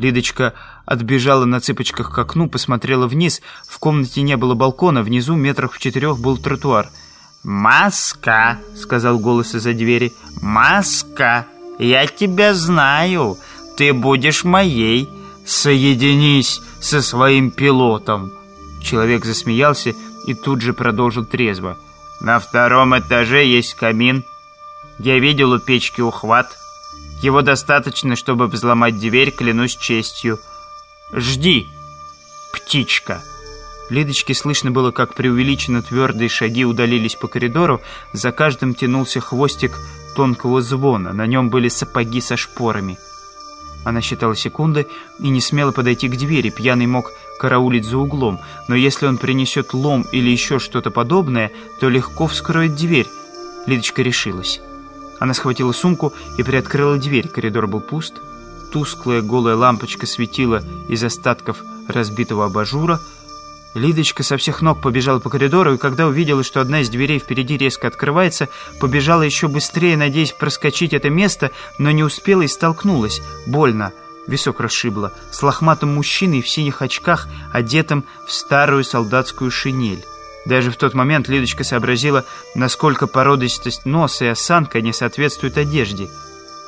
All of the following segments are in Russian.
Лидочка отбежала на цыпочках к окну, посмотрела вниз. В комнате не было балкона, внизу метрах в четырех был тротуар. «Маска!» — сказал голос из-за двери. «Маска! Я тебя знаю! Ты будешь моей! Соединись со своим пилотом!» Человек засмеялся и тут же продолжил трезво. «На втором этаже есть камин. Я видел у печки ухват. Его достаточно, чтобы взломать дверь, клянусь честью. Жди, птичка!» Лидочке слышно было, как преувеличенно твердые шаги удалились по коридору. За каждым тянулся хвостик тонкого звона. На нем были сапоги со шпорами. Она считала секунды и не смела подойти к двери. Пьяный мог караулить за углом. Но если он принесет лом или еще что-то подобное, то легко вскроет дверь. Лидочка решилась. Она схватила сумку и приоткрыла дверь. Коридор был пуст. Тусклая голая лампочка светила из остатков разбитого абажура. Лидочка со всех ног побежала по коридору, и когда увидела, что одна из дверей впереди резко открывается, побежала еще быстрее, надеясь проскочить это место, но не успела и столкнулась. Больно. Висок расшибло. С лохматым мужчиной в синих очках, одетым в старую солдатскую шинель. Даже в тот момент Лидочка сообразила, насколько породистость носа и осанка не соответствуют одежде.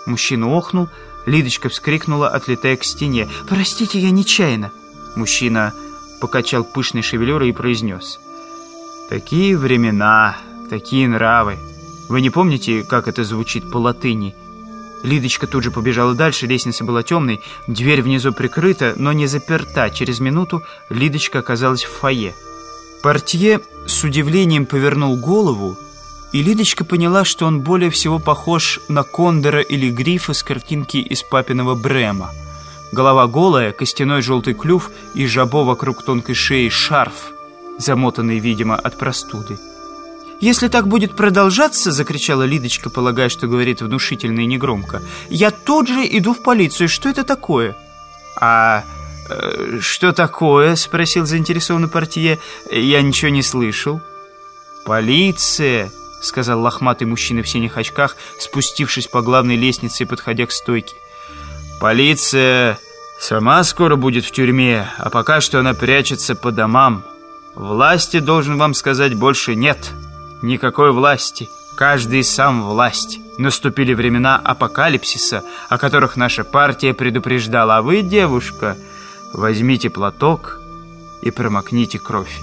Мужчина охнул, Лидочка вскрикнула, отлетая к стене. «Простите, я нечаянно!» Мужчина покачал пышной шевелюрой и произнес. «Такие времена, такие нравы. Вы не помните, как это звучит по латыни?» Лидочка тут же побежала дальше, лестница была темной, дверь внизу прикрыта, но не заперта. Через минуту Лидочка оказалась в фойе. Портье с удивлением повернул голову, и Лидочка поняла, что он более всего похож на Кондора или Грифа с картинки из папиного Брема. Голова голая, костяной желтый клюв и жабо вокруг тонкой шеи шарф, замотанный, видимо, от простуды. «Если так будет продолжаться», — закричала Лидочка, полагая, что говорит внушительно и негромко, «я тут же иду в полицию. Что это такое?» «А что такое?» — спросил заинтересованный портье. «Я ничего не слышал». «Полиция», — сказал лохматый мужчина в синих очках, спустившись по главной лестнице и подходя к стойке. Полиция сама скоро будет в тюрьме, а пока что она прячется по домам. Власти, должен вам сказать, больше нет. Никакой власти. Каждый сам власть. Наступили времена апокалипсиса, о которых наша партия предупреждала. А вы, девушка, возьмите платок и промокните кровь.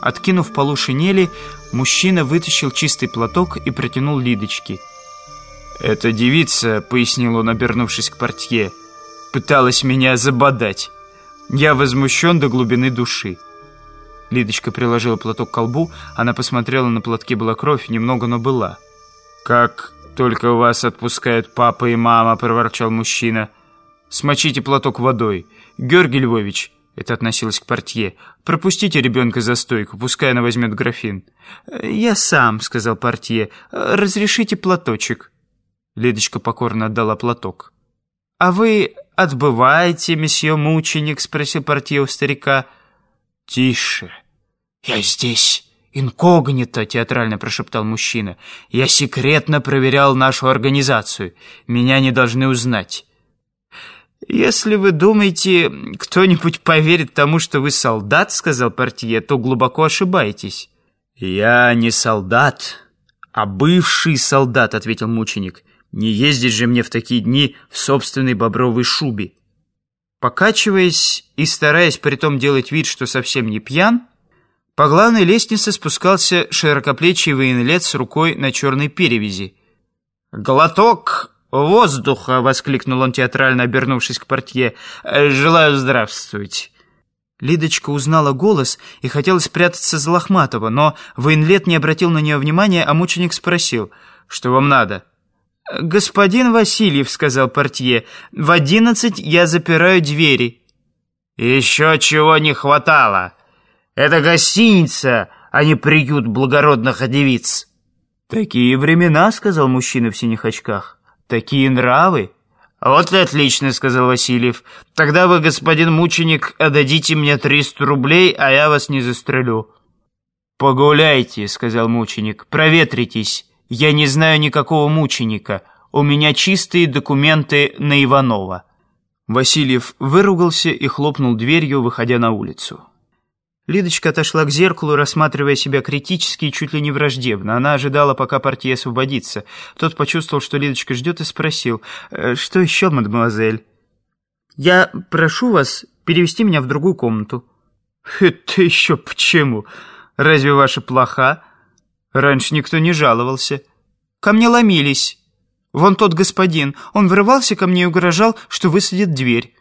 Откинув полу шинели, мужчина вытащил чистый платок и протянул Лидочке. «Эта девица», — пояснил он, обернувшись к портье, — «пыталась меня забодать. Я возмущен до глубины души». Лидочка приложила платок к колбу, она посмотрела, на платке была кровь, немного, но была. «Как только вас отпускают папа и мама», — проворчал мужчина. «Смочите платок водой. Георгий Львович», — это относилось к портье, — «пропустите ребенка за стойку, пускай она возьмет графин». «Я сам», — сказал портье, — «разрешите платочек». Лидочка покорно отдала платок. «А вы отбываете, месье мученик?» — спросил портье у старика. «Тише! Я здесь!» «Инкогнито!» — театрально прошептал мужчина. «Я секретно проверял нашу организацию. Меня не должны узнать». «Если вы думаете, кто-нибудь поверит тому, что вы солдат, — сказал портье, — то глубоко ошибаетесь». «Я не солдат, а бывший солдат», — ответил мученик. Не ездить же мне в такие дни в собственной бобровой шубе. Покачиваясь и стараясь при том делать вид, что совсем не пьян, по главной лестнице спускался широкоплечий военлет с рукой на черной перевязи. «Глоток воздуха!» — воскликнул он, театрально обернувшись к портье. «Желаю здравствовать!» Лидочка узнала голос и хотела спрятаться за Лохматова, но военлет не обратил на нее внимания, а мученик спросил, «Что вам надо?» «Господин Васильев», — сказал портье, — «в одиннадцать я запираю двери». «Еще чего не хватало. Это гостиница, а не приют благородных девиц». «Такие времена», — сказал мужчина в синих очках. «Такие нравы». «Вот и отлично», — сказал Васильев. «Тогда вы, господин мученик, отдадите мне триста рублей, а я вас не застрелю». «Погуляйте», — сказал мученик, — «проветритесь». Я не знаю никакого мученика. У меня чистые документы на Иванова». Васильев выругался и хлопнул дверью, выходя на улицу. Лидочка отошла к зеркалу, рассматривая себя критически и чуть ли не враждебно. Она ожидала, пока партия освободится. Тот почувствовал, что Лидочка ждет, и спросил, «Э, «Что еще, мадемуазель?» «Я прошу вас перевести меня в другую комнату». «Это еще почему? Разве ваша плоха? Раньше никто не жаловался. Ко мне ломились. Вон тот господин, он врывался ко мне и угрожал, что высадит дверь».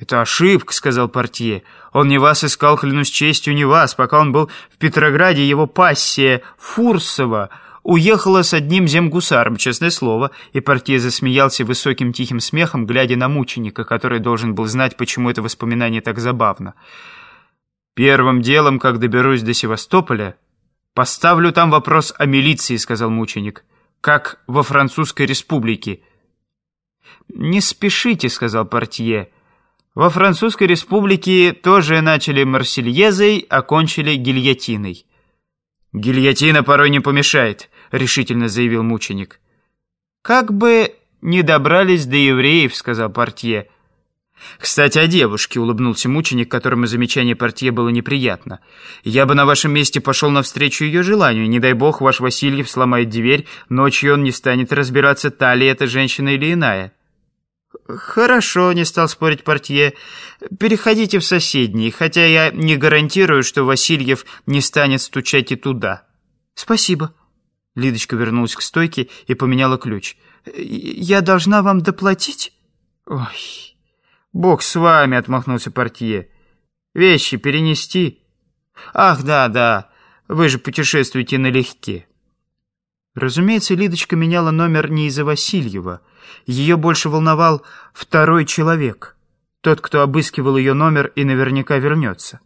«Это ошибка», — сказал портье. «Он не вас искал, клянусь честью, не вас. Пока он был в Петрограде, его пассия Фурсова уехала с одним земгусаром, честное слово». И портье засмеялся высоким тихим смехом, глядя на мученика, который должен был знать, почему это воспоминание так забавно. «Первым делом, как доберусь до Севастополя, поставлю там вопрос о милиции», — сказал мученик. «Как во Французской республике». «Не спешите», — сказал портье. Во Французской республике тоже начали марсельезой, окончили гильотиной. «Гильотина порой не помешает», — решительно заявил мученик. «Как бы не добрались до евреев», — сказал портье. «Кстати, о девушке», — улыбнулся мученик, которому замечание портье было неприятно. «Я бы на вашем месте пошел навстречу ее желанию. Не дай бог, ваш Васильев сломает дверь, ночью он не станет разбираться, та ли эта женщина или иная». «Хорошо», — не стал спорить портье. «Переходите в соседний, хотя я не гарантирую, что Васильев не станет стучать и туда». «Спасибо». Лидочка вернулась к стойке и поменяла ключ. «Я должна вам доплатить?» «Ой, бог с вами», — отмахнулся портье. «Вещи перенести?» «Ах, да, да, вы же путешествуете налегке». Разумеется, Лидочка меняла номер не из-за Васильева. Ее больше волновал второй человек, тот, кто обыскивал ее номер и наверняка вернется.